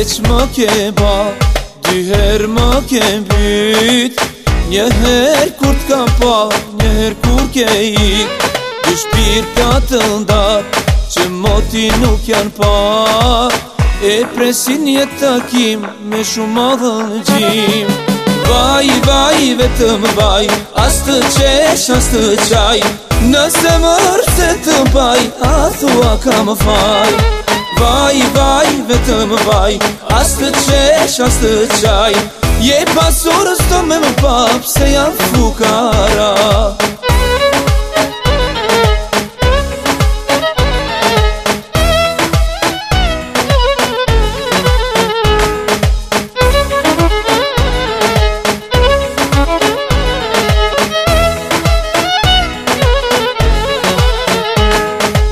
Veç më ke ba Dyher më ke mbyt. Njëher kur t'ka pa Njëher kur ke ik. Dy shpirta të ndat Që moti nuk janë pa. E presin një takim Me shumë madhën gjim. Vaj, vaj, vetëm vaj As të qesh, as të qaj. Nëse mërë se të mbaj A thua ka më faj vaj, vetëm vaj As të qesh, as të qaj Je pasurës të me më pap Se janë fukara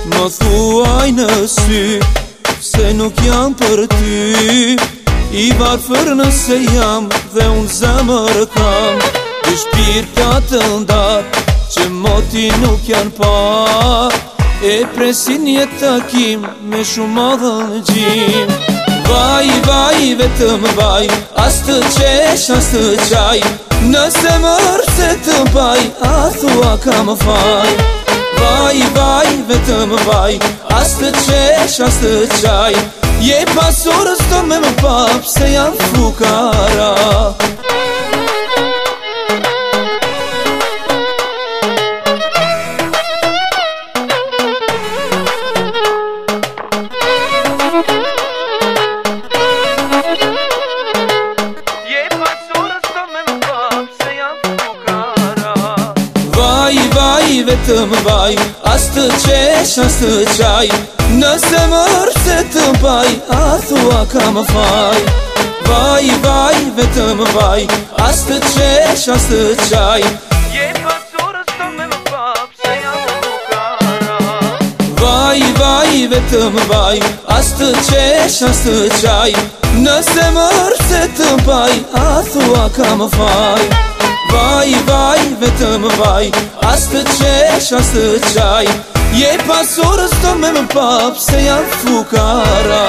Më thuaj në sy Nuk jam për ty. I varfër nëse jam Dhe unë zemër kam Dy shpirta të ndat Që moti nuk janë pa. E presin një takim Me shumë madhën gjim. Vaj, vaj, vetëm vaj As të qesh, as të qaj. Nëse mërë se të mbaj A thua ka më faj Vaj, vaj, vetëm vaj As të qesh, as të qaj Je pasurës të me më pap Se janë fukara Vaj, vaj, vetëm vaj As të qesh, as të qaj Nëse mërë se të mbaj A thua ka më faj Vaj, vaj, vetëm vaj As të qesh, as të qaj Je pasurës të me më pap Se janë fukara Vaj, vaj, vetëm vaj As të qesh, as të qaj Nëse mërë se të mbaj A thua ka më faj Vaj, vaj, vetëm vaj As të qesh, as të qaj Je pasurës të me më pap Se janë fukara